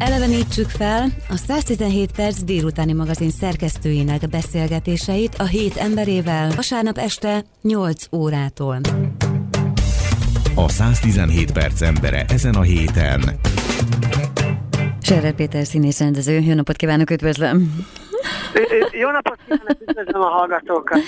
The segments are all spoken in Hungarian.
Elevenítsük fel a 117 perc délutáni magazin szerkesztőinek beszélgetéseit a hét emberével vasárnap este 8 órától. A 117 perc embere ezen a héten. Serrer Péter színész rendező, jó napot kívánok, üdvözlöm! Jó napot kívánok, üdvözlöm a hallgatókat!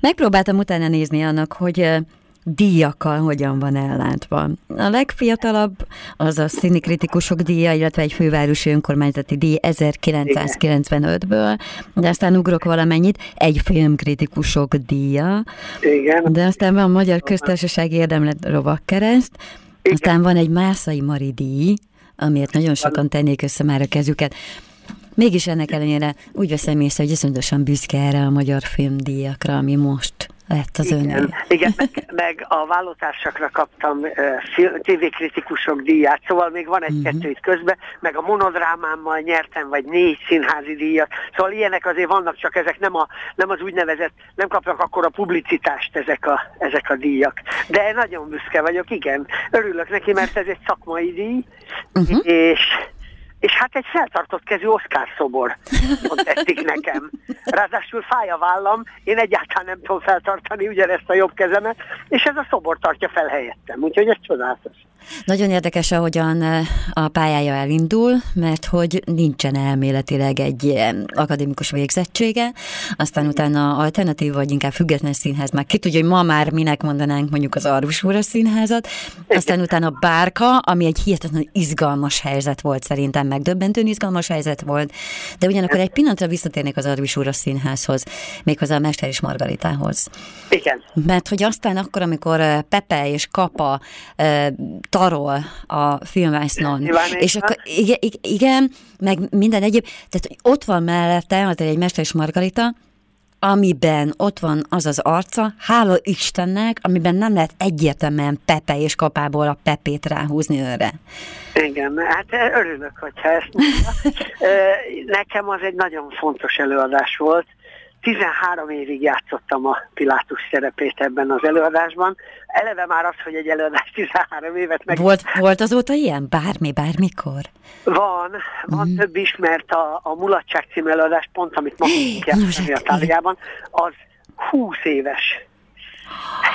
Megpróbáltam utána nézni annak, hogy díjakkal hogyan van ellátva. A legfiatalabb az a színikritikusok díja, illetve egy fővárosi önkormányzati díj 1995-ből, de aztán ugrok valamennyit, egy filmkritikusok díja, Igen. de aztán van a Magyar Köztársaság érdemlet rovakkereszt, Igen. aztán van egy Mászai Mari díj, amiért nagyon sokan tennék össze már a kezüket. Mégis ennek ellenére úgy veszem észre, hogy iszonyatosan büszke erre a magyar filmdíjakra, ami most lett az. Igen, igen meg, meg a vállótársakra kaptam uh, tévékritikusok díját, szóval még van egy-kettő Mhm. itt közben, meg a monodrámámmal nyertem, vagy négy színházi díjat, szóval ilyenek azért vannak, csak ezek nem, a, nem az úgynevezett, nem kapnak akkor a publicitást ezek a, ezek a díjak. De nagyon büszke vagyok, igen, örülök neki, mert ez egy szakmai díj, Uh-huh. és és hát egy feltartott kezű Oscar szobor ott tetszik nekem. Ráadásul fáj a vállam, én egyáltalán nem tudom feltartani ugyanezt a jobb kezemet, és ez a szobor tartja fel helyettem, úgyhogy ez csodálatos. Nagyon érdekes, ahogyan eh, a pályája elindul, mert hogy nincsen elméletileg egy eh, akadémikus végzettsége, aztán utána alternatív vagy inkább független színház, már ki tudja, hogy ma már minek mondanánk mondjuk az Arvus színházat, aztán utána a Bárka, ami egy hihetetlenül izgalmas helyzet volt szerintem, megdöbbentően izgalmas helyzet volt, de ugyanakkor egy pillanatra visszatérnék az Arvus színházhoz, méghozzá a Mester és Margaritához. Igen. Mert hogy aztán akkor, amikor eh, Pepe és Kapa eh, tarol a filmvásznon, és akkor igen, igen, meg minden egyéb, tehát ott van mellette azért egy Mester és Margarita, amiben ott van az az arca, hála Istennek, amiben nem lehet egyértelműen Pepe és Kapából a Pepét ráhúzni őre. Igen, hát örülök, hogyha ezt mondta. Ö, Nekem az egy nagyon fontos előadás volt. 13 évig játszottam a Pilátus szerepét ebben az előadásban. Eleve már az, hogy egy előadás 13 évet meg... Volt, volt azóta ilyen? Bármi, bármikor? Van, van mm. több is, mert a, a Mulatság című előadás, pont amit ma játszani a táliában, az 20 éves.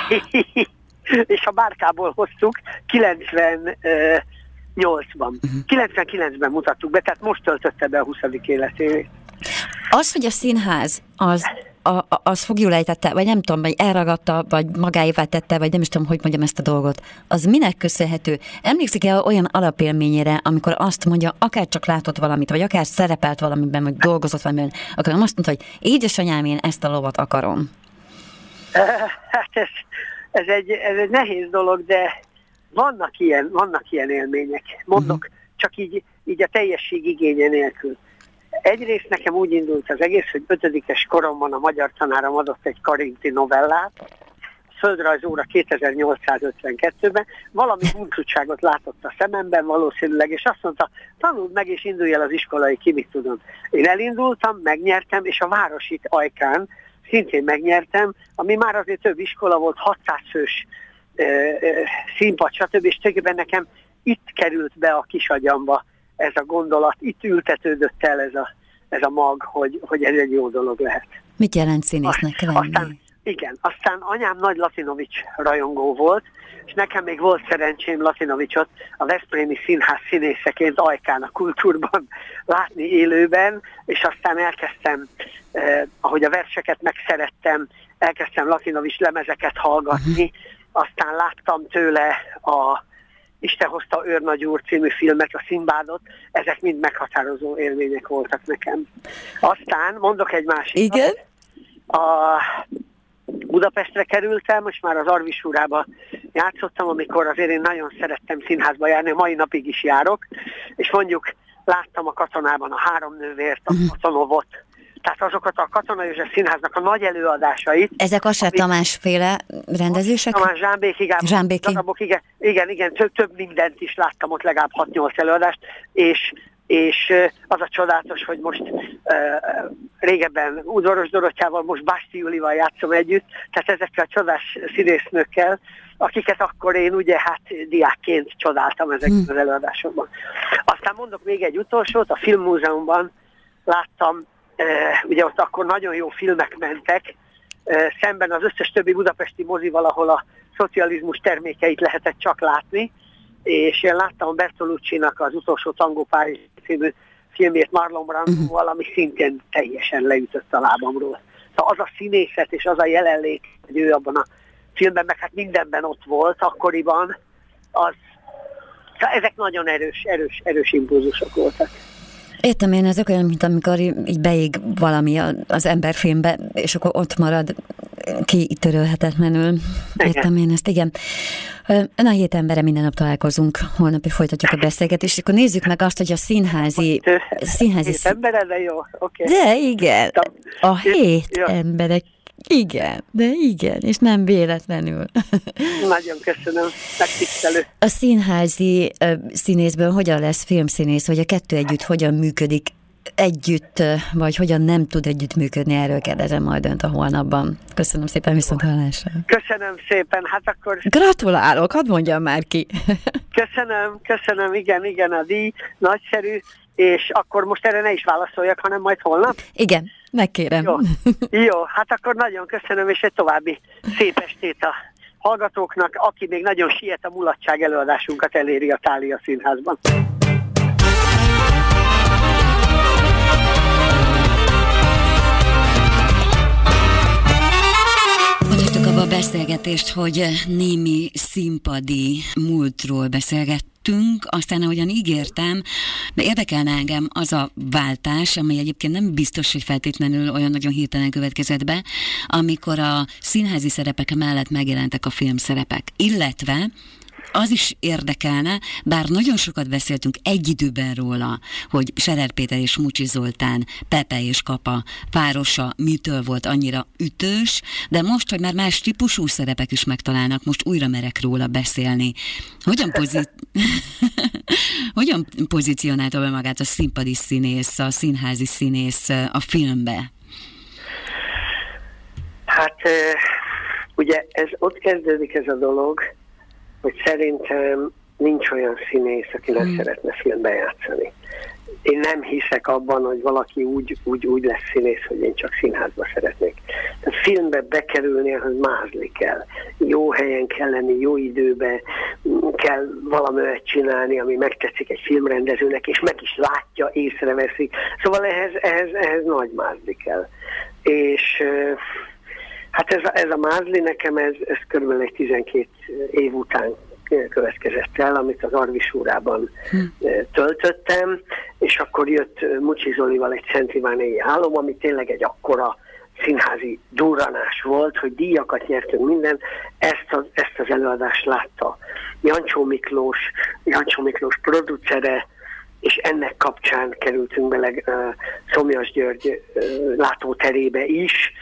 És a bárkából hoztuk 98-ban. 99-ben mutattuk be, tehát most töltötte be a 20. életévét. Az, hogy a színház az, a, az fogjul ejtette, vagy nem tudom, vagy elragadta, vagy magáévá tette, vagy nem is tudom, hogy mondjam ezt a dolgot, az minek köszönhető? Emlékszik el olyan alapélményére, amikor azt mondja, akár csak látott valamit, vagy akár szerepelt valamiben, vagy dolgozott valamiben, akkor azt mondta, hogy édesanyám, én ezt a lovat akarom. Hát ez, ez, egy, ez egy nehéz dolog, de vannak ilyen, vannak ilyen élmények. Mondok, uh-huh. csak így, így a teljesség igénye nélkül. Egyrészt nekem úgy indult az egész, hogy ötödikes koromban a magyar tanárom adott egy karinti novellát, földrajzóra 2852-ben, valami huncutságot látott a szememben valószínűleg, és azt mondta, tanuld meg és indulj el az iskolai kimit tudom. Én elindultam, megnyertem, és a városit Ajkán szintén megnyertem, ami már azért több iskola volt, 600 fős ö, ö, színpad, stb. És tulajdonképpen nekem itt került be a kis agyamba ez a gondolat, itt ültetődött el ez a, ez a mag, hogy, hogy ez egy jó dolog lehet. Mit jelent színésznek lenni? Aztán, igen, aztán anyám nagy Latinovics rajongó volt, és nekem még volt szerencsém Latinovicsot a Veszprémi Színház színészeként Ajkán a kultúrban látni élőben, és aztán elkezdtem, eh, ahogy a verseket megszerettem, elkezdtem Latinovics lemezeket hallgatni, aztán láttam tőle a Isten hozta Őrnagy úr című filmet, a Szimbádot, ezek mind meghatározó élmények voltak nekem. Aztán mondok egy másikat. Igen? A Budapestre kerültem, most már az Arvisúrába játszottam, amikor azért én nagyon szerettem színházba járni, mai napig is járok, és mondjuk láttam a katonában a három nővért, a katonovot, tehát azokat a Katona József Színháznak a nagy előadásait. Ezek a se Tamás féle rendezések? Tamás Zsámbéki, Gábor, Zsámbéki. darabok, igen, igen, igen több, több mindent is láttam ott, legalább 6-8 előadást, és és az a csodálatos, hogy most uh, régebben Udvaros Dorottyával, most Básti Julival játszom együtt, tehát ezekkel a csodás színésznőkkel, akiket akkor én ugye hát diákként csodáltam ezekben az előadásokban. Aztán aztán mondok még egy utolsót, a Filmmúzeumban láttam, ugye ott akkor nagyon jó filmek mentek, szemben az összes többi budapesti mozival, ahol a szocializmus termékeit lehetett csak látni, és én láttam Bertolucci-nak az utolsó Tango Párizs című filmét Marlon Brando-val, mhm. ami szintén teljesen leütött a lábamról. Szóval az a színészet és az a jelenlét, hogy ő abban a filmben, meg hát mindenben ott volt akkoriban, az, szóval ezek nagyon erős, erős, erős impulzusok voltak. Értem én, ezek olyan, mint amikor így beég valami az emberfilmbe, és akkor ott marad kitörölhetetlenül. Értem én ezt, igen. Ön a hét embere minden nap találkozunk, holnap folytatjuk a beszélgetést, és akkor nézzük meg azt, hogy a színházi... színházi hét embere, de jó, oké. Okay. De igen, a hét emberek igen, de igen, és nem véletlenül. Nagyon köszönöm, megtisztelő. A színházi színészből hogyan lesz filmszínész, hogy a kettő együtt hogyan működik együtt, vagy hogyan nem tud együtt működni, erről kérdezem majd önt a holnapban. Köszönöm szépen, viszont hallásra. Köszönöm szépen, hát akkor... Gratulálok, hadd mondjam már ki. köszönöm, köszönöm, igen, igen, a díj, nagyszerű, és akkor most erre ne is válaszoljak, hanem majd holnap? Igen, megkérem. Jó, Jó hát akkor nagyon köszönöm, és egy további szép estét a hallgatóknak, aki még nagyon siet a mulatság előadásunkat eléri a Tália Színházban. abba a beszélgetést, hogy némi színpadi múltról beszélgettünk, aztán ahogyan ígértem, de érdekelne engem az a váltás, ami egyébként nem biztos, hogy feltétlenül olyan nagyon hirtelen következett be, amikor a színházi szerepek mellett megjelentek a filmszerepek, illetve az is érdekelne, bár nagyon sokat beszéltünk egy időben róla, hogy Serer Péter és Mucsi Zoltán, Pepe és Kapa párosa mitől volt annyira ütős, de most, hogy már más típusú szerepek is megtalálnak, most újra merek róla beszélni. Hogyan, pozit... Hogyan pozícionálta be magát a színpadi színész, a színházi színész a filmbe? Hát ugye ez ott kezdődik ez a dolog, hogy szerintem nincs olyan színész, aki nem hmm. szeretne filmbe játszani. Én nem hiszek abban, hogy valaki úgy, úgy, úgy lesz színész, hogy én csak színházba szeretnék. Tehát filmbe bekerülni, ahhoz mázli kell. Jó helyen kell lenni, jó időbe kell valamit csinálni, ami megtetszik egy filmrendezőnek, és meg is látja, észreveszi. Szóval ehhez, ehhez, ehhez nagy mázli kell. És Hát ez a, ez a mázli nekem, ez, ez körülbelül egy 12 év után következett el, amit az Arvisúrában hm. töltöttem, és akkor jött Mucsi Zolival egy Szent Ivánéi álom, ami tényleg egy akkora színházi durranás volt, hogy díjakat nyertünk minden, ezt az, ezt az előadást látta Jancsó Miklós, Jancsó Miklós producere, és ennek kapcsán kerültünk bele uh, Szomjas György uh, látóterébe is,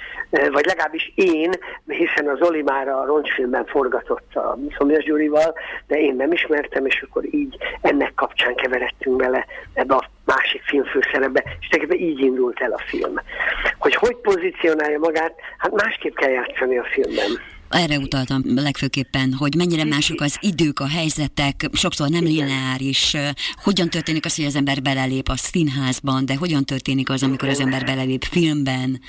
vagy legalábbis én, hiszen az Oli már a roncsfilmben forgatott a Szomjas Gyurival, de én nem ismertem, és akkor így ennek kapcsán keveredtünk bele ebbe a másik filmfőszerepbe, és tulajdonképpen így indult el a film. Hogy hogy pozícionálja magát, hát másképp kell játszani a filmben. Erre utaltam legfőképpen, hogy mennyire mások az idők, a helyzetek, sokszor nem lineáris. Hogyan történik az, hogy az ember belelép a színházban, de hogyan történik az, amikor az ember belelép filmben?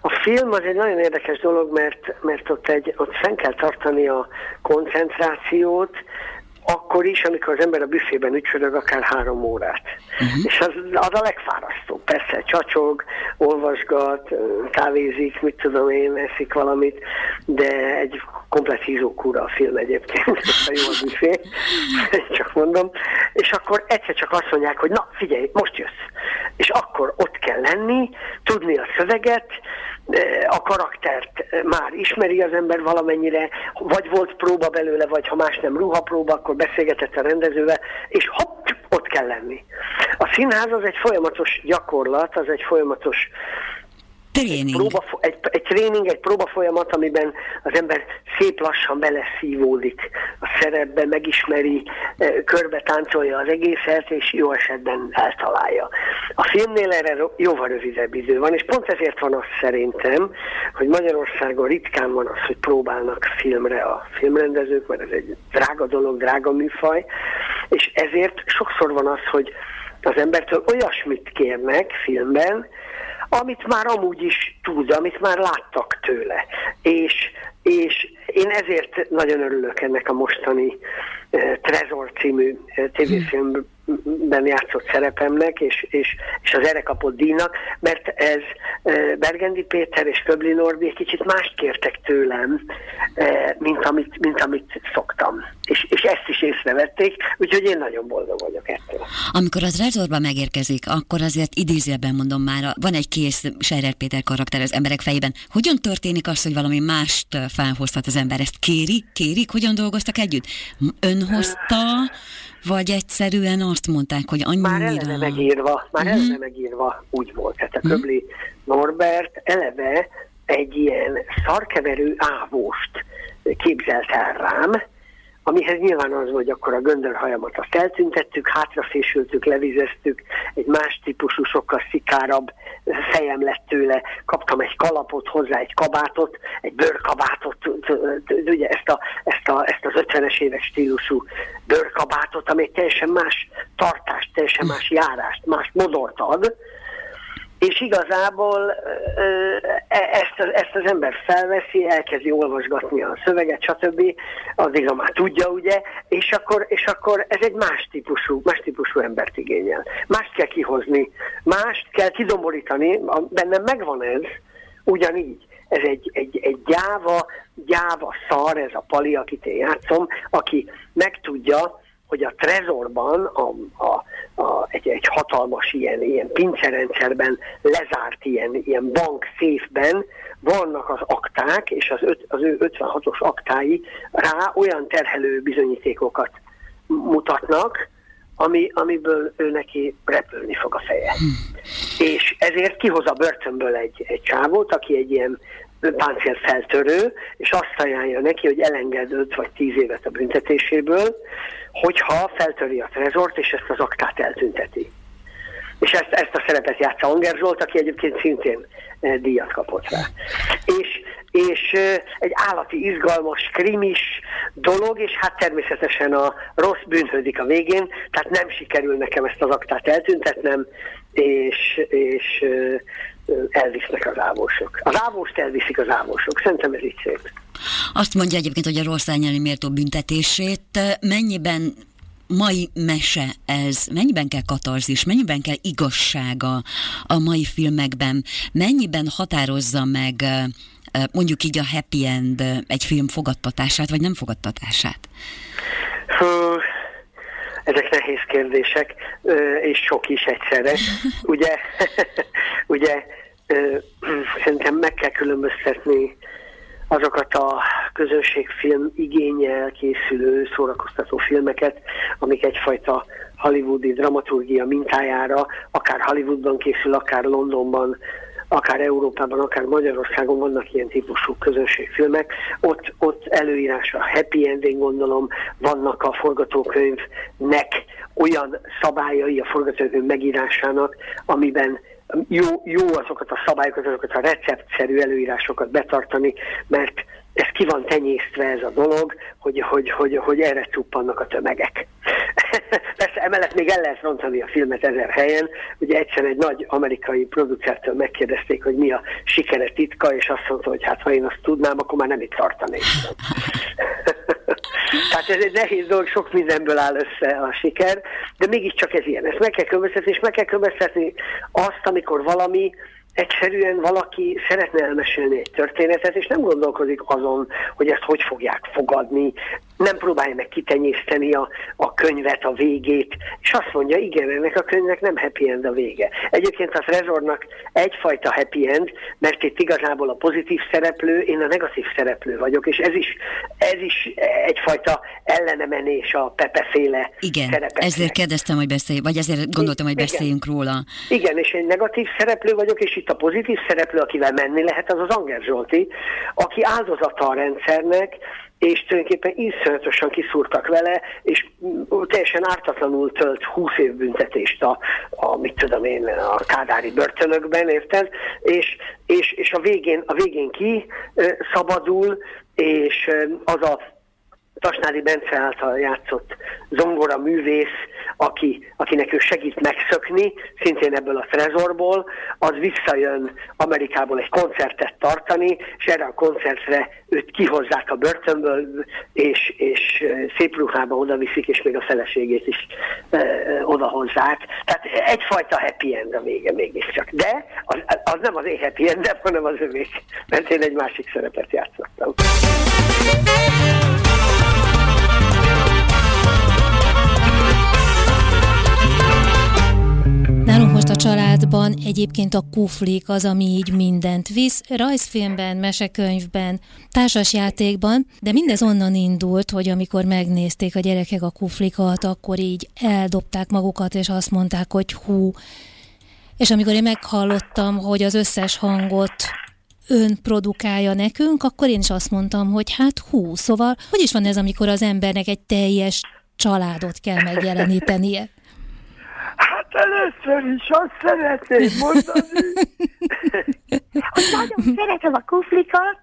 A film az egy nagyon érdekes dolog, mert, mert ott, egy, ott fenn kell tartani a koncentrációt, akkor is, amikor az ember a büfében ücsörög akár három órát. Uh-huh. És az, az a legfárasztóbb. Persze csacsog, olvasgat, kávézik, mit tudom én, eszik valamit, de egy komplet hízókúra a film egyébként, a jó a büfé, csak mondom. És akkor egyszer csak azt mondják, hogy na figyelj, most jössz. És akkor ott kell lenni, tudni a szöveget, a karaktert már ismeri az ember valamennyire, vagy volt próba belőle, vagy ha más nem ruhapróba, akkor beszélgetett a rendezővel, és hopp, ott kell lenni. A színház az egy folyamatos gyakorlat, az egy folyamatos Tréning. Egy, próba, egy, egy tréning, egy próba folyamat, amiben az ember szép lassan beleszívódik a szerepbe, megismeri, eh, körbe táncolja az egészet, és jó esetben eltalálja. A filmnél erre jóval rövidebb idő van, és pont ezért van az szerintem, hogy Magyarországon ritkán van az, hogy próbálnak filmre a filmrendezők, mert ez egy drága dolog, drága műfaj, És ezért sokszor van az, hogy az embertől olyasmit kérnek filmben, amit már amúgy is tud, amit már láttak tőle. És, és én ezért nagyon örülök ennek a mostani uh, Trezor című uh, tévéfilmben játszott szerepemnek, és, és, és az erre kapott díjnak, mert ez uh, Bergendi Péter és Köbli Norbi egy kicsit mást kértek tőlem, mint, amit, mint amit szoktam. És, és ezt is észrevették, úgyhogy én nagyon boldog vagyok ettől. Amikor az Trezorba megérkezik, akkor azért idézőben mondom már, van egy kész Sejrer Péter karakter az emberek fejében. Hogyan történik az, hogy valami mást felhozhat az ember? Ezt kéri? Kérik? Hogyan dolgoztak együtt? Ön hozta, vagy egyszerűen azt mondták, hogy annyira... Már eleve megírva, már uh-huh. eleve megírva úgy volt. Tehát a Köbli uh-huh. Norbert eleve egy ilyen szarkeverő ávost képzelt el rám, amihez nyilván az, hogy akkor a göndörhajamat azt eltüntettük, hátrafésültük, levizeztük, egy más típusú, sokkal szikárabb fejem lett tőle, kaptam egy kalapot, hozzá egy kabátot, egy bőrkabátot, ugye ezt, a, ezt, a, ezt az 50-es éves stílusú bőrkabátot, ami egy teljesen más tartást, teljesen más járást, más modort ad, és igazából e, ezt, ezt az ember felveszi, elkezdi olvasgatni a szöveget, stb. Addig már tudja, ugye, és akkor, és akkor ez egy más típusú, más típusú embert igényel. Mást kell kihozni, mást kell kidomborítani, bennem megvan ez, ugyanígy. Ez egy, egy, egy gyáva, gyáva szar, ez a pali, akit én játszom, aki megtudja, hogy a trezorban, a, a, a, egy, egy hatalmas ilyen, ilyen pincerendszerben lezárt ilyen, ilyen bank széfben vannak az akták, és az, öt, az ő 56-os aktái rá olyan terhelő bizonyítékokat mutatnak, ami, amiből ő neki repülni fog a feje. Hmm. És ezért kihoz a börtönből egy, egy csávót, aki egy ilyen páncél feltörő, és azt ajánlja neki, hogy elenged 5 vagy 10 évet a büntetéséből, hogyha feltöri a trezort, és ezt az aktát eltünteti. És ezt, ezt a szerepet játsza Anger Zsolt, aki egyébként szintén eh, díjat kapott rá. És, és eh, egy állati izgalmas, krimis dolog, és hát természetesen a rossz bűnhődik a végén, tehát nem sikerül nekem ezt az aktát eltüntetnem, és, és elvisznek az ávósok. Az ávost elviszik az ávósok. Szerintem ez így szép. Azt mondja egyébként, hogy a rossz elnyelni méltó büntetését mennyiben mai mese ez, mennyiben kell katarzis, mennyiben kell igazsága a mai filmekben, mennyiben határozza meg mondjuk így a happy end egy film fogadtatását, vagy nem fogadtatását? Hú, ezek nehéz kérdések, és sok is egyszerre. Ugye, ugye szerintem meg kell különböztetni azokat a közönségfilm igényel készülő szórakoztató filmeket, amik egyfajta hollywoodi dramaturgia mintájára, akár Hollywoodban készül, akár Londonban, akár Európában, akár Magyarországon vannak ilyen típusú közönségfilmek, ott, ott előírása happy ending gondolom, vannak a forgatókönyvnek olyan szabályai a forgatókönyv megírásának, amiben jó, jó azokat a szabályokat, azokat a receptszerű előírásokat betartani, mert ez ki van tenyésztve ez a dolog, hogy, hogy, hogy, hogy erre csuppannak a tömegek. Persze emellett még el lehet rontani a filmet ezer helyen. Ugye egyszer egy nagy amerikai producertől megkérdezték, hogy mi a sikere titka, és azt mondta, hogy hát ha én azt tudnám, akkor már nem itt tartanék. Tehát ez egy nehéz dolog, sok mindenből áll össze a siker, de mégiscsak ez ilyen. Ezt meg kell különböztetni, és meg kell különböztetni azt, amikor valami egyszerűen valaki szeretne elmesélni egy történetet, és nem gondolkozik azon, hogy ezt hogy fogják fogadni, nem próbálja meg kitenyészteni a, a könyvet, a végét, és azt mondja, igen, ennek a könyvnek nem happy end a vége. Egyébként a Trezornak egyfajta happy end, mert itt igazából a pozitív szereplő, én a negatív szereplő vagyok, és ez is, ez is egyfajta ellenemenés a Pepe-féle Igen, szerepeknek. ezért kérdeztem, hogy beszélj, vagy ezért gondoltam, hogy beszéljünk igen. róla. Igen, és egy negatív szereplő vagyok, és itt a pozitív szereplő, akivel menni lehet, az az Anger Zsolti, aki áldozata a rendszernek, és tulajdonképpen iszonyatosan kiszúrtak vele, és teljesen ártatlanul tölt 20 év büntetést a, a mit tudom én, a kádári börtönökben, érted? És, és, és a végén, a végén ki szabadul, és az a Tasnádi Bence által játszott zongora művész, aki, akinek ő segít megszökni, szintén ebből a trezorból, az visszajön Amerikából egy koncertet tartani, és erre a koncertre őt kihozzák a börtönből, és, és szép ruhába oda viszik, és még a feleségét is e, odahozzák. Tehát egyfajta happy end a vége mégiscsak. De az, az nem az én happy end, hanem az övék, mert én egy másik szerepet játszottam. Családban egyébként a kuflik az, ami így mindent visz, rajzfilmben, mesekönyvben, társasjátékban, de mindez onnan indult, hogy amikor megnézték a gyerekek a kuflikat, akkor így eldobták magukat, és azt mondták, hogy hú. És amikor én meghallottam, hogy az összes hangot ön produkálja nekünk, akkor én is azt mondtam, hogy hát hú, szóval hogy is van ez, amikor az embernek egy teljes családot kell megjelenítenie? Hát először is azt szeretném mondani, hogy nagyon szeretem a kuflikat,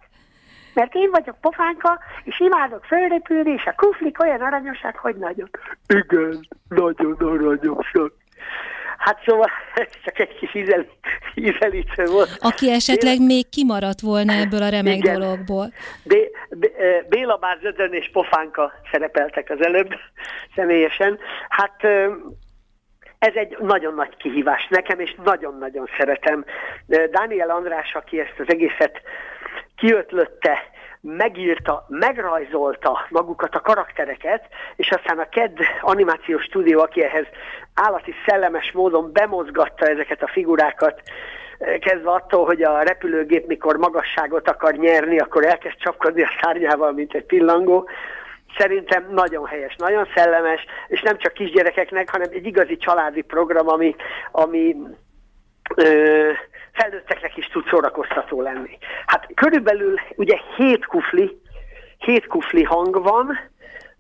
mert én vagyok pofánka, és imádok fölrepülni, és a kuflik olyan aranyosak, hogy nagyon. Igen, nagyon aranyosak. Hát szóval ez csak egy kis ízel, ízelítő volt. Aki esetleg Béla... még kimaradt volna ebből a remek Igen. dologból. Bé, Bé, Béla Bár Zödön és Pofánka szerepeltek az előbb személyesen. Hát ez egy nagyon nagy kihívás nekem, és nagyon-nagyon szeretem. Dániel András, aki ezt az egészet kiötlötte, megírta, megrajzolta magukat a karaktereket, és aztán a KED animációs stúdió, aki ehhez állati szellemes módon bemozgatta ezeket a figurákat, kezdve attól, hogy a repülőgép mikor magasságot akar nyerni, akkor elkezd csapkodni a szárnyával, mint egy pillangó, szerintem nagyon helyes, nagyon szellemes, és nem csak kisgyerekeknek, hanem egy igazi családi program, ami, ami ö, felnőtteknek is tud szórakoztató lenni. Hát körülbelül ugye hét kufli, hét kufli hang van,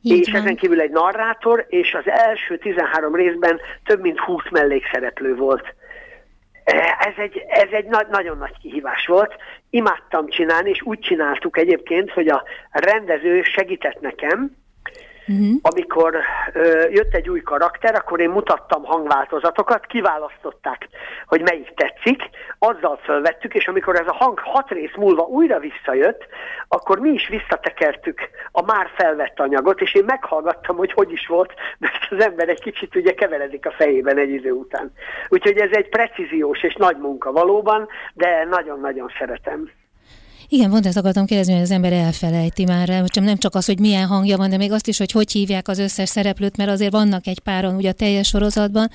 így és van. ezen kívül egy narrátor, és az első 13 részben több mint 20 mellékszereplő volt. Ez egy, ez egy na- nagyon nagy kihívás volt. Imádtam csinálni, és úgy csináltuk egyébként, hogy a rendező segített nekem, Uh-huh. Amikor ö, jött egy új karakter, akkor én mutattam hangváltozatokat, kiválasztották, hogy melyik tetszik, azzal felvettük, és amikor ez a hang hat rész múlva újra visszajött, akkor mi is visszatekertük a már felvett anyagot, és én meghallgattam, hogy hogy is volt, mert az ember egy kicsit ugye keveredik a fejében egy idő után. Úgyhogy ez egy precíziós és nagy munka valóban, de nagyon-nagyon szeretem. Igen, pont ezt akartam kérdezni, hogy az ember elfelejti már, nem csak az, hogy milyen hangja van, de még azt is, hogy hogy hívják az összes szereplőt, mert azért vannak egy páron ugye a teljes sorozatban.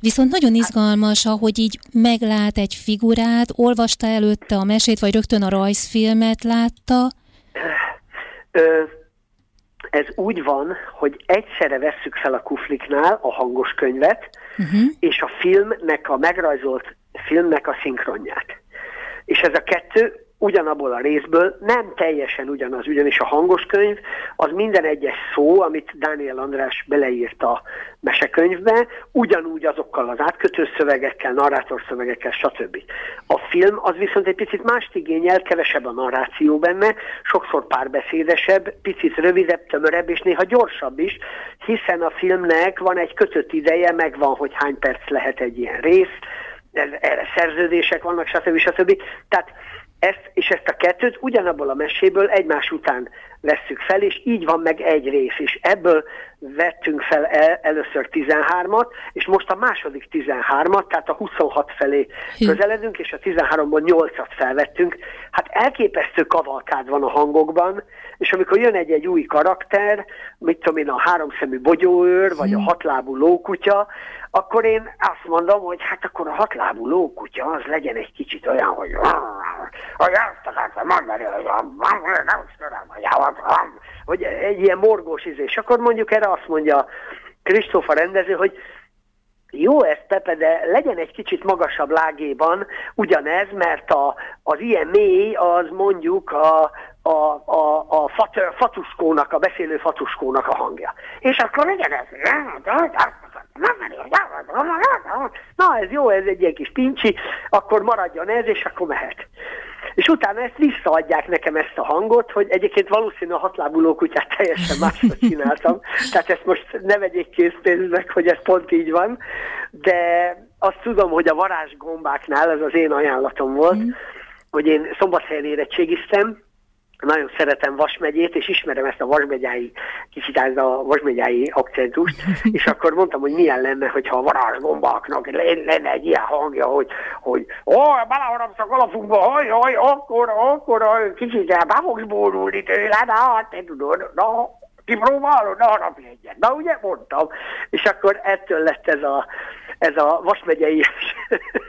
Viszont nagyon izgalmas, ahogy így meglát egy figurát, olvasta előtte a mesét, vagy rögtön a rajzfilmet látta? Ö, ez úgy van, hogy egyszerre vesszük fel a kufliknál a hangos könyvet, uh-huh. és a filmnek, a megrajzolt filmnek a szinkronját. És ez a kettő ugyanabból a részből, nem teljesen ugyanaz, ugyanis a hangos könyv az minden egyes szó, amit Dániel András beleírt a mesekönyvbe, ugyanúgy azokkal az átkötő szövegekkel, narrátor szövegekkel, stb. A film az viszont egy picit mást igényel, kevesebb a narráció benne, sokszor párbeszédesebb, picit rövidebb, tömörebb és néha gyorsabb is, hiszen a filmnek van egy kötött ideje, megvan, hogy hány perc lehet egy ilyen rész, erre szerződések vannak, stb. stb. Tehát ezt és ezt a kettőt ugyanabból a meséből egymás után vesszük fel, és így van meg egy rész, és ebből vettünk fel el, először 13-at, és most a második 13-at, tehát a 26 felé közeledünk, és a 13-ból 8-at felvettünk. Hát elképesztő kavalkád van a hangokban, és amikor jön egy-egy új karakter, mit tudom én, a háromszemű bogyóőr, vagy a hatlábú lókutya, akkor én azt mondom, hogy hát akkor a hatlábú lókutya az legyen egy kicsit olyan, hogy hogy azt akartam mondani, hogy hogy egy ilyen morgós izé. És akkor mondjuk erre azt mondja Kristófa rendező, hogy jó ez, Pepe, de legyen egy kicsit magasabb lágéban ugyanez, mert a, az ilyen mély az mondjuk a, a, a, a fat, fatuskónak, a beszélő fatuskónak a hangja. És akkor legyen ez. Na, ez jó, ez egy ilyen kis pincsi, akkor maradjon ez, és akkor mehet. És utána ezt visszaadják nekem ezt a hangot, hogy egyébként valószínű a hatlábuló kutyát teljesen másra csináltam. Tehát ezt most ne vegyék készpénznek, hogy ez pont így van, de azt tudom, hogy a varázsgombáknál, ez az én ajánlatom volt, mm. hogy én szombathelyen érettségiztem, nagyon szeretem Vas megyét, és ismerem ezt a Vasmegyái, kicsit ez a Vasmegyái akcentust, és akkor mondtam, hogy milyen lenne, hogyha a varázsgombáknak lenne egy ilyen hangja, hogy, hogy ó, beleharapszak alapunkba, haj, haj, akkor, akkor, kicsit be fogsz bódulni tőle, na, te tudod, na, kipróbálod, na, harapj egyet. Na, ugye mondtam. És akkor ettől lett ez a, ez a Vasmegyei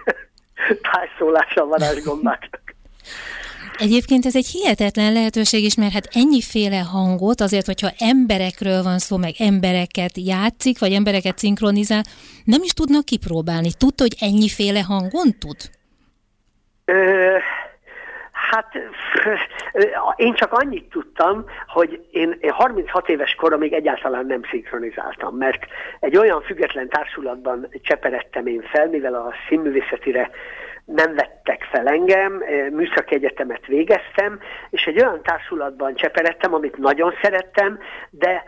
tájszólása a varázsgombáknak. Egyébként ez egy hihetetlen lehetőség is, mert hát ennyiféle hangot, azért, hogyha emberekről van szó, meg embereket játszik, vagy embereket szinkronizál, nem is tudnak kipróbálni. Tudta, hogy ennyiféle hangon tud? Ö, hát én csak annyit tudtam, hogy én, én 36 éves koromig egyáltalán nem szinkronizáltam, mert egy olyan független társulatban cseperedtem én fel, mivel a színművészetire nem vettek fel engem, műszaki egyetemet végeztem, és egy olyan társulatban cseperedtem, amit nagyon szerettem, de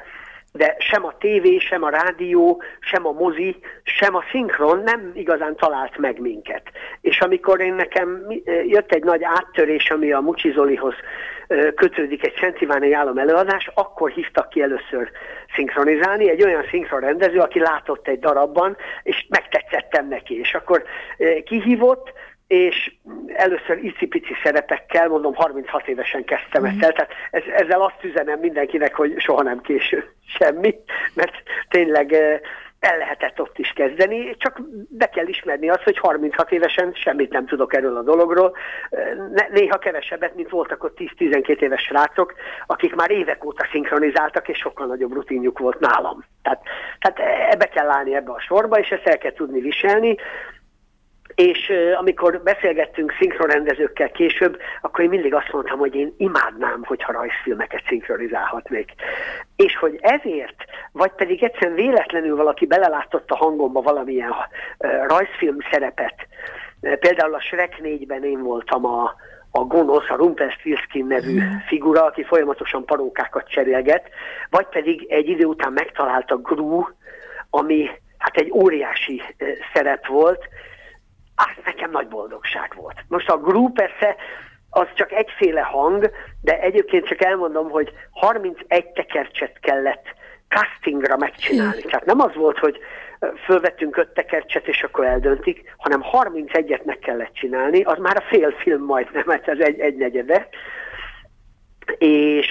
de sem a tévé, sem a rádió, sem a mozi, sem a szinkron nem igazán talált meg minket. És amikor én nekem jött egy nagy áttörés, ami a Mucsi Zolihoz kötődik egy Szent Iváni állam előadás, akkor hívtak ki először szinkronizálni, egy olyan szinkronrendező, aki látott egy darabban, és megtetszettem neki, és akkor kihívott, és először icipici szerepekkel, mondom 36 évesen kezdtem mm. ezt tehát ez, ezzel azt üzenem mindenkinek, hogy soha nem késő semmi, mert tényleg el lehetett ott is kezdeni, csak be kell ismerni azt, hogy 36 évesen semmit nem tudok erről a dologról. Néha kevesebbet, mint voltak ott 10-12 éves srácok, akik már évek óta szinkronizáltak, és sokkal nagyobb rutinjuk volt nálam. Tehát, tehát ebbe kell állni ebbe a sorba, és ezt el kell tudni viselni és amikor beszélgettünk szinkronrendezőkkel később, akkor én mindig azt mondtam, hogy én imádnám, hogyha rajzfilmeket szinkronizálhatnék. És hogy ezért, vagy pedig egyszerűen véletlenül valaki belelátott a hangomba valamilyen uh, rajzfilm szerepet. Például a Shrek 4-ben én voltam a, a gonosz, a Rumpelstiltskin nevű mm. figura, aki folyamatosan parókákat cserélget, vagy pedig egy idő után megtalálta Gru, ami hát egy óriási szerep volt, az nekem nagy boldogság volt. Most a group persze az csak egyféle hang, de egyébként csak elmondom, hogy 31 tekercset kellett castingra megcsinálni. Tehát nem az volt, hogy fölvettünk öt tekercset, és akkor eldöntik, hanem 31-et meg kellett csinálni, az már a fél film majdnem, mert ez egy, egy negyede. És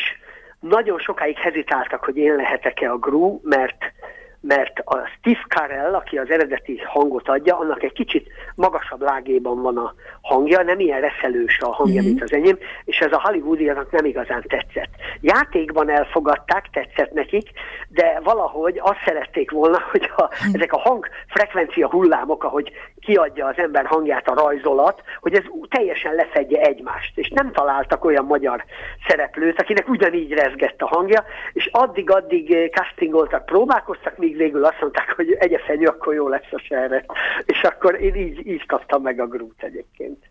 nagyon sokáig hezitáltak, hogy én lehetek-e a Gru, mert mert a Steve Carell, aki az eredeti hangot adja, annak egy kicsit magasabb lágéban van a hangja, nem ilyen reszelős a hangja, mm-hmm. mint az enyém, és ez a hollywoodianak nem igazán tetszett. Játékban elfogadták, tetszett nekik, de valahogy azt szerették volna, hogy a, mm. ezek a hangfrekvencia hullámok, ahogy kiadja az ember hangját a rajzolat, hogy ez teljesen lefedje egymást, és nem találtak olyan magyar szereplőt, akinek ugyanígy rezgett a hangja, és addig-addig castingoltak, próbálkoztak, míg végül azt mondták, hogy egyefenyő, akkor jó lesz a serre. És akkor én így, így kaptam meg a grút egyébként.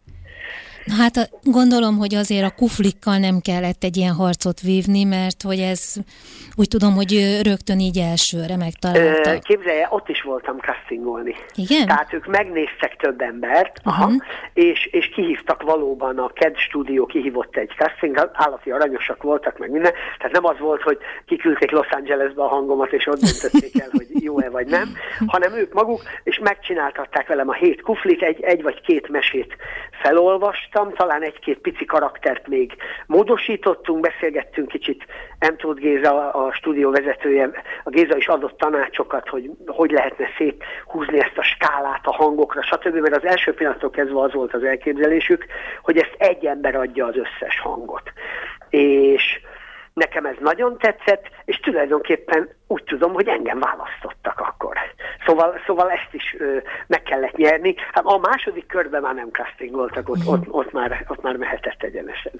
Hát gondolom, hogy azért a kuflikkal nem kellett egy ilyen harcot vívni, mert hogy ez úgy tudom, hogy rögtön így elsőre megtalálta. Képzelje, ott is voltam castingolni. Igen? Tehát ők megnéztek több embert, uh-huh. aha, és, és kihívtak valóban, a KED stúdió kihívott egy casting, állati aranyosak voltak, meg minden. Tehát nem az volt, hogy kiküldték Los Angelesbe a hangomat, és ott döntötték el, hogy jó-e vagy nem, hanem ők maguk, és megcsináltatták velem a hét kuflit, egy, egy vagy két mesét felolvastam, talán egy-két pici karaktert még módosítottunk, beszélgettünk kicsit M. Tóth Géza, a stúdió vezetője, a Géza is adott tanácsokat, hogy hogy lehetne szép húzni ezt a skálát a hangokra, stb. Mert az első pillanattól kezdve az volt az elképzelésük, hogy ezt egy ember adja az összes hangot. És Nekem ez nagyon tetszett, és tulajdonképpen úgy tudom, hogy engem választottak akkor. Szóval, szóval ezt is ö, meg kellett nyerni. Hát a második körben már nem castingoltak, ott, ott, ott, már, ott már mehetett egyenesen.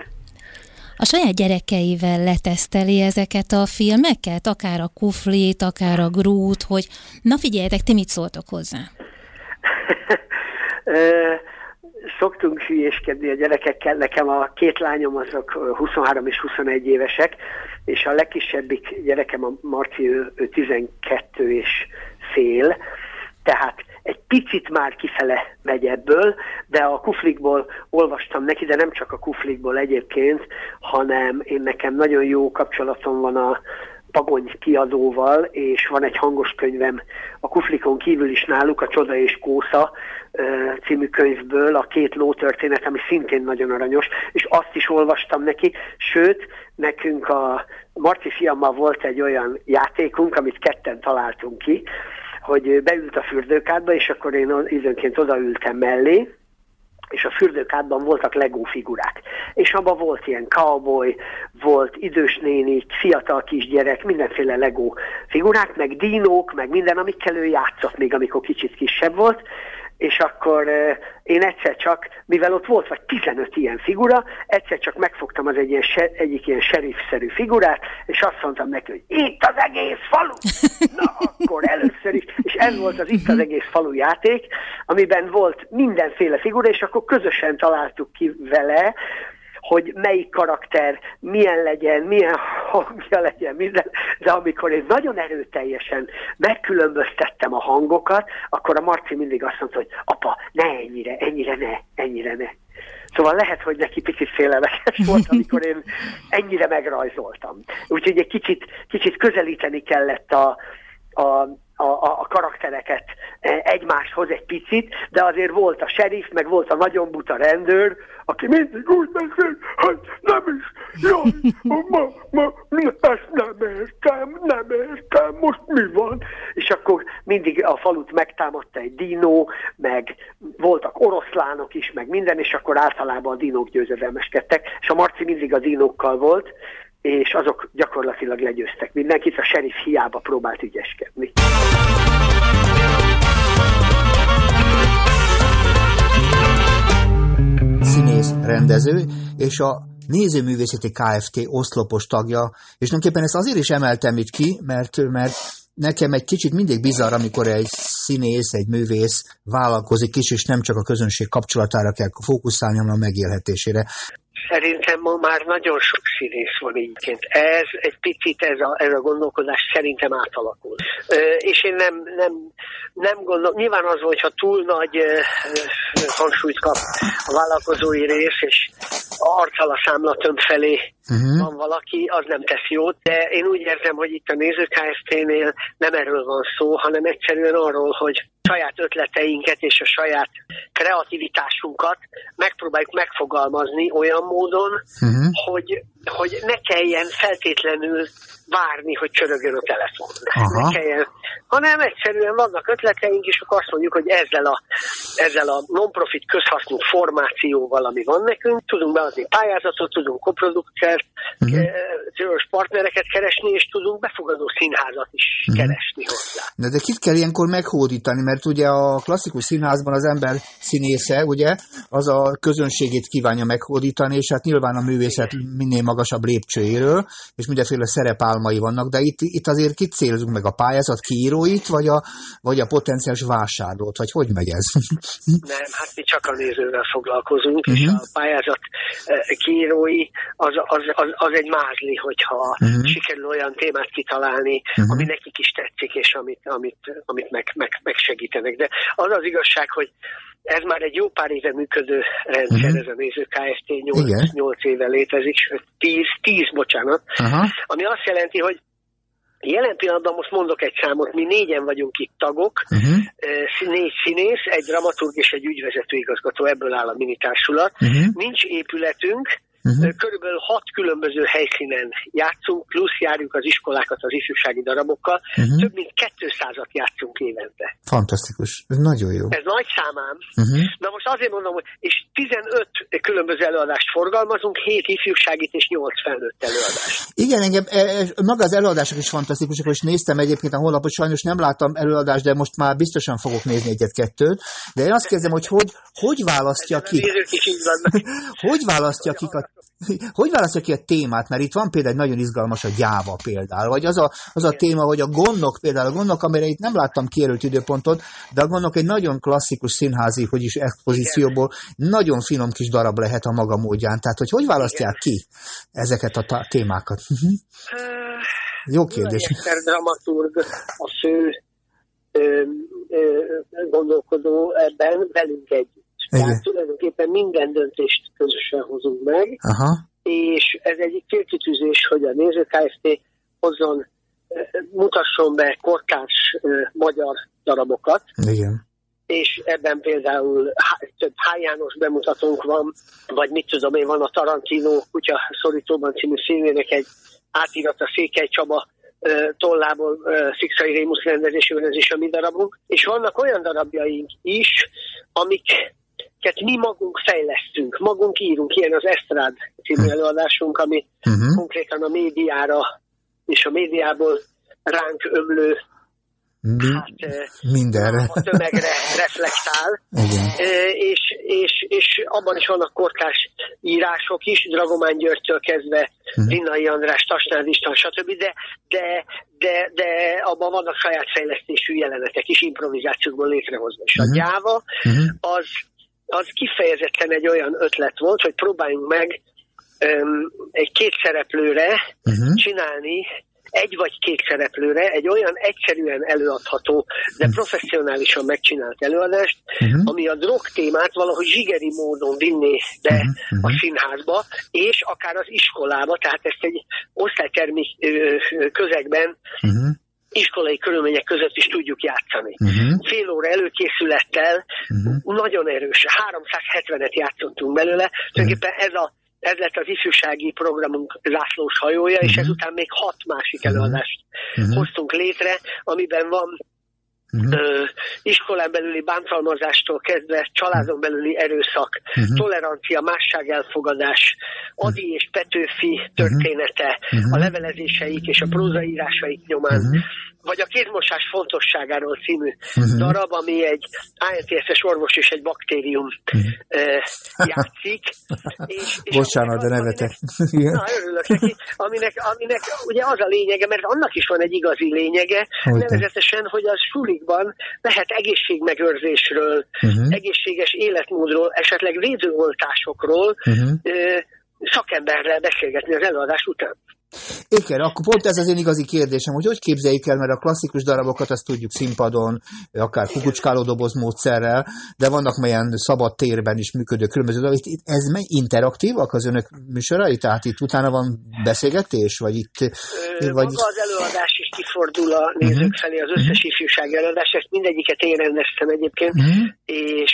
A saját gyerekeivel leteszteli ezeket a filmeket, akár a kuflét, akár a grút, hogy na figyeljetek, ti mit szóltok hozzá? szoktunk hülyéskedni a gyerekekkel, nekem a két lányom azok 23 és 21 évesek, és a legkisebbik gyerekem a Marci, ő, ő 12 és fél, tehát egy picit már kifele megy ebből, de a kuflikból olvastam neki, de nem csak a kuflikból egyébként, hanem én nekem nagyon jó kapcsolatom van a Pagony kiadóval, és van egy hangos könyvem a kuflikon kívül is náluk, a Csoda és Kósza című könyvből, a két ló történet, ami szintén nagyon aranyos, és azt is olvastam neki, sőt, nekünk a Marci fiammal volt egy olyan játékunk, amit ketten találtunk ki, hogy beült a fürdőkádba, és akkor én időnként odaültem mellé, és a fürdőkádban voltak Lego figurák. És abban volt ilyen cowboy, volt idős néni, fiatal kisgyerek, mindenféle Lego figurák, meg dinók, meg minden, amikkel ő játszott még, amikor kicsit kisebb volt, és akkor én egyszer csak, mivel ott volt vagy 15 ilyen figura, egyszer csak megfogtam az egy ilyen, egyik ilyen sheriff-szerű figurát, és azt mondtam neki, hogy itt az egész falu! Na, akkor először is, és ez volt az itt az egész falu játék, amiben volt mindenféle figura, és akkor közösen találtuk ki vele, hogy melyik karakter milyen legyen, milyen hangja legyen, minden. De amikor én nagyon erőteljesen megkülönböztettem a hangokat, akkor a Marci mindig azt mondta, hogy apa, ne ennyire, ennyire ne, ennyire ne. Szóval lehet, hogy neki picit félelmetes volt, amikor én ennyire megrajzoltam. Úgyhogy egy kicsit, kicsit közelíteni kellett a, a, a, a karaktereket e, egymáshoz egy picit, de azért volt a sheriff, meg volt a nagyon buta rendőr, aki mindig úgy beszél, hogy nem is, jaj, ma, ma, ezt nem értem, nem értem, most mi van? És akkor mindig a falut megtámadta egy dinó, meg voltak oroszlánok is, meg minden, és akkor általában a dinók győzedelmeskedtek, és a Marci mindig a dinókkal volt, és azok gyakorlatilag legyőztek mindenkit, a sheriff hiába próbált ügyeskedni. Színész, rendező, és a Nézőművészeti Kft. oszlopos tagja, és tulajdonképpen ezt azért is emeltem itt ki, mert, mert nekem egy kicsit mindig bizarr, amikor egy színész, egy művész vállalkozik is, és nem csak a közönség kapcsolatára kell fókuszálni, hanem a megélhetésére. Szerintem ma már nagyon sok színész van ígyként. Ez egy picit, ez a, ez a gondolkodás szerintem átalakul. Ö, és én nem, nem, nem gondolom, nyilván az, hogyha túl nagy ö, hangsúlyt kap a vállalkozói rész, és arccal a számlatöm felé uh-huh. van valaki, az nem tesz jót, de én úgy érzem, hogy itt a Néző Kft-nél nem erről van szó, hanem egyszerűen arról, hogy saját ötleteinket és a saját kreativitásunkat megpróbáljuk megfogalmazni olyan módon, uh-huh. hogy, hogy ne kelljen feltétlenül várni, hogy csörögjön a telefon. Aha. Ne kelljen, hanem egyszerűen vannak ötleteink, és akkor azt mondjuk, hogy ezzel a, ezzel a non-profit közhasznú formációval, ami van nekünk, tudunk beadni pályázatot, tudunk koprodukciát, uh-huh. partnereket keresni, és tudunk befogadó színházat is uh-huh. keresni hozzá. De, de kit kell ilyenkor meghódítani, mert ugye a klasszikus színházban az ember színésze, ugye, az a közönségét kívánja meghódítani, és hát nyilván a művészet minél magasabb lépcsőjéről, és mindenféle szerepálmai vannak, de itt, itt azért kit célzunk meg a pályázat kiíróit, vagy a, vagy a potenciális vásárlót, vagy hogy megy ez? Nem, hát mi csak a nézővel foglalkozunk, uh-huh. és mhm. a pályázat kiírói az, az, az, az egy mázli, hogyha uh-huh. sikerül olyan témát kitalálni, uh-huh. ami nekik is tetszik, és amit, amit, amit meg, meg, megsegítenek. De az az igazság, hogy ez már egy jó pár éve működő rendszer, uh-huh. ez a Néző Kft. 8, 8 éve létezik, 10, 10 bocsánat, uh-huh. ami azt jelenti, hogy Jelen pillanatban most mondok egy számot, mi négyen vagyunk itt tagok, uh-huh. négy színész, egy dramaturg és egy ügyvezető igazgató, ebből áll a minitársulat. Uh-huh. Nincs épületünk, Uh-huh. Körülbelül hat különböző helyszínen játszunk, plusz járjuk az iskolákat az ifjúsági darabokkal. Uh-huh. Több mint 200-at játszunk évente. Fantasztikus, ez nagyon jó. Ez nagy számám. Uh-huh. Na most azért mondom, hogy és 15 különböző előadást forgalmazunk, 7 ifjúságit és 8 felnőtt előadást. Igen, engem e, e, maga az előadások is fantasztikusak, és néztem egyébként a honlapot, sajnos nem láttam előadást, de most már biztosan fogok nézni egyet-kettőt. De én azt kérdezem, hogy hogy, hogy választja ki? hogy választja ki a Hogy választja ki a témát? Mert itt van például egy nagyon izgalmas a gyáva például, vagy az a, az a téma, hogy a gondok például, a gondok, amire itt nem láttam kijelölt időpontot, de a gondok egy nagyon klasszikus színházi, hogy is expozícióból nagyon finom kis darab lehet a maga módján. Tehát, hogy hogy választják ki ezeket a témákat? Jó kérdés. Eszter dramaturg a fő ö, ö, gondolkodó ebben velünk együtt. Igen. Tehát tulajdonképpen minden döntést közösen hozunk meg, Aha. és ez egyik célkitűzés, hogy a Néző Kft. hozzon, mutasson be kortárs magyar darabokat. Igen. És ebben például több H. János bemutatónk van, vagy mit tudom én, van a Tarantino kutya szorítóban című filmének egy átirat a Székely Csaba tollából Szikszai Rémusz rendezésében, ez is a mi darabunk. És vannak olyan darabjaink is, amiket mi magunk fejlesztünk, magunk írunk, ilyen az Esztrád című hm. előadásunk, ami uh-huh. konkrétan a médiára és a médiából ránk ömlő mi, hát, mindenre. A tömegre reflektál. Igen. És, és, és abban is vannak kortás írások is, Dragomán Györgytől kezdve, uh-huh. Linnai András, Tasnád István, stb. De, de, de, de abban vannak saját fejlesztésű jelenetek is, improvizációkból létrehozva. És uh-huh. a gyáva uh-huh. az, az kifejezetten egy olyan ötlet volt, hogy próbáljunk meg um, egy két szereplőre uh-huh. csinálni egy vagy két szereplőre egy olyan egyszerűen előadható, de hm. professzionálisan megcsinált előadást, uh-huh. ami a drog témát valahogy zsigeri módon vinné be uh-huh. a színházba, és akár az iskolába, tehát ezt egy osztálytermi közegben uh-huh iskolai körülmények között is tudjuk játszani. Uh-huh. Fél óra előkészülettel uh-huh. nagyon erős, 370-et játszottunk belőle, tulajdonképpen ez a ez lett az ifjúsági programunk zászlós hajója, uh-huh. és mhm. ezután még hat másik előadást uh-huh. hoztunk létre, amiben van Uh-huh. Ö, iskolán belüli bántalmazástól kezdve családon belüli erőszak, uh-huh. tolerancia, másságelfogadás, Adi és Petőfi története, uh-huh. a levelezéseik és a prózaírásaik nyomán, uh-huh vagy a kézmosás fontosságáról című uh-huh. darab, ami egy INTS-es orvos és egy baktérium uh-huh. uh, játszik. és, és Bocsánat, de nevetek. Na, örülök neki, aminek, aminek ugye az a lényege, mert annak is van egy igazi lényege, Hogy nevezetesen, hogy a sulikban lehet egészségmegőrzésről, uh-huh. egészséges életmódról, esetleg védőoltásokról uh-huh. uh, szakemberrel beszélgetni az előadás után. Igen, akkor pont ez az én igazi kérdésem, hogy hogy képzeljük el, mert a klasszikus darabokat azt tudjuk színpadon, akár kukucskáló doboz módszerrel, de vannak melyen szabad térben is működő különböző dolgok. Ez interaktívak az önök műsorai? Tehát itt utána van beszélgetés? Vagy itt, Ö, vagy... Maga az előadás is kifordul a nézők uh-huh. felé, az összes uh-huh. ifjúsági előadás, ezt mindegyiket én rendeztem egyébként, uh-huh. és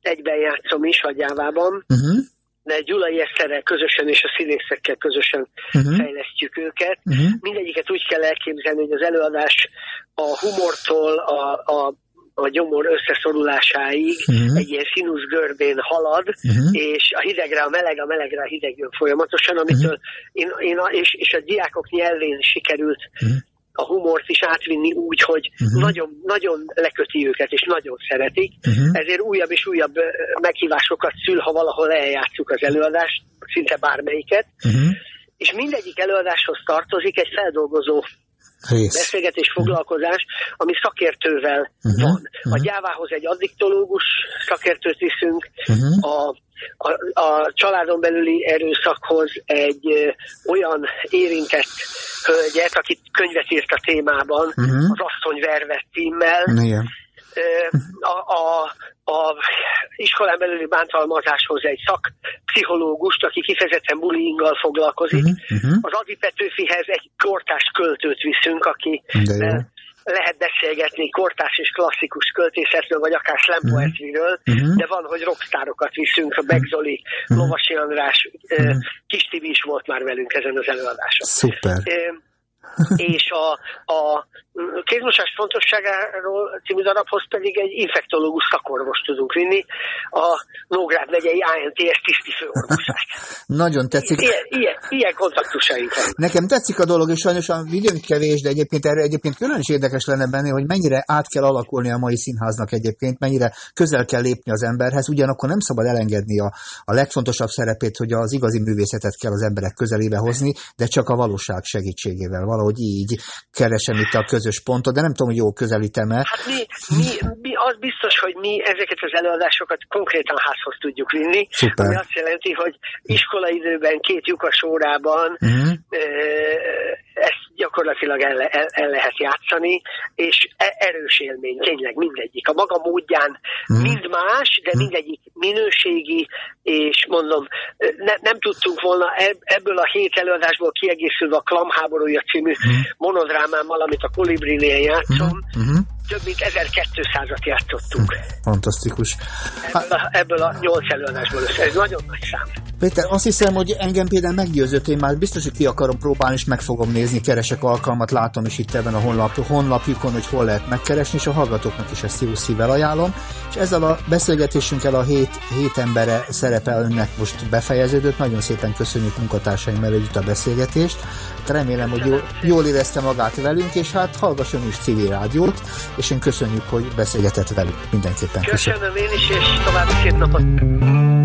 egyben játszom is Hagyávában. Uh-huh de Gyulai Eszterrel közösen és a színészekkel közösen uh-huh. fejlesztjük őket. Uh-huh. Mindegyiket úgy kell elképzelni, hogy az előadás a humortól a, a a gyomor összeszorulásáig uh-huh. egy ilyen színusz görbén halad, uh-huh. és a hidegre a meleg, a melegre a hideg jön folyamatosan, amitől uh-huh. én, én a, és, és a diákok nyelvén sikerült uh-huh a humort is átvinni úgy, hogy uh-huh. nagyon, nagyon leköti őket, és nagyon szeretik. Uh-huh. Ezért újabb és újabb meghívásokat szül, ha valahol eljátszuk az előadást, szinte bármelyiket. Uh-huh. És mindegyik előadáshoz tartozik egy feldolgozó Rész. beszélgetés, foglalkozás, ami szakértővel uh-huh. van. A gyávához egy addiktológus szakértőt viszünk, uh-huh. a a, a családon belüli erőszakhoz egy ö, olyan érintett hölgyet, akit könyvet írt a témában, uh-huh. az Asszony Vervet címmel. Igen. A, a, a iskolán belüli bántalmazáshoz egy szakpszichológust, aki kifejezetten bullyinggal foglalkozik. Uh-huh. Az Adi Petőfihez egy kortás költőt viszünk, aki lehet beszélgetni kortás és klasszikus költészetről, vagy akár slam uh-huh. de van, hogy rockstárokat viszünk, a Begzoli, uh-huh. Lovasi András, uh-huh. Kis Tibi is volt már velünk ezen az előadáson. Szuper. és a, a kézmosás fontosságáról című darabhoz pedig egy infektológus szakorvos tudunk vinni, a Nógrád megyei ANTS tiszti főorvosát. Nagyon tetszik. Ilyen, ilyen, ilyen kontaktusaink van. Nekem tetszik a dolog, és sajnos a időnk kevés, de egyébként erre egyébként külön is érdekes lenne benne, hogy mennyire át kell alakulni a mai színháznak egyébként, mennyire közel kell lépni az emberhez, ugyanakkor nem szabad elengedni a, a legfontosabb szerepét, hogy az igazi művészetet kell az emberek közelébe hozni, de csak a valóság segítségével. Valahogy így keresem itt a közös pontot, de nem tudom, hogy jó közelítem-e. Hát mi, mi, mi, az biztos, hogy mi ezeket az előadásokat konkrétan házhoz tudjuk vinni, Szuper. ami azt jelenti, hogy iskolaidőben két lyukas órában Uh-huh. Ezt gyakorlatilag el, el, el lehet játszani, és e- erős élmény, tényleg mindegyik. A maga módján Mhm. mind más, de mindegyik minőségi, és mondom, ne, nem tudtunk volna ebb- ebből a hét előadásból kiegészülve a Klamháborúja című monodrámámmal, amit a Kolibrinél játszom, Uh-huh. Több mint 1200-at játszottunk Fantasztikus. ebből a, ebből a nyolc előadásból össze. Ez nagyon nagy szám. Péter, azt hiszem, hogy engem például meggyőzött, én már biztos, hogy ki akarom próbálni, és meg fogom nézni, keresek alkalmat, látom is itt ebben a honlap, honlapjukon, hogy hol lehet megkeresni, és a hallgatóknak is ezt jó szívvel ajánlom. És ezzel a beszélgetésünkkel a hét, hét embere szerepel önnek most befejeződött. Nagyon szépen köszönjük munkatársaim együtt a beszélgetést. Remélem, hogy jól, jól érezte magát velünk, és hát hallgasson is civil rádiót, és én köszönjük, hogy beszélgetett velünk. Mindenképpen köszönjük. Köszönöm én is, és további szép napot!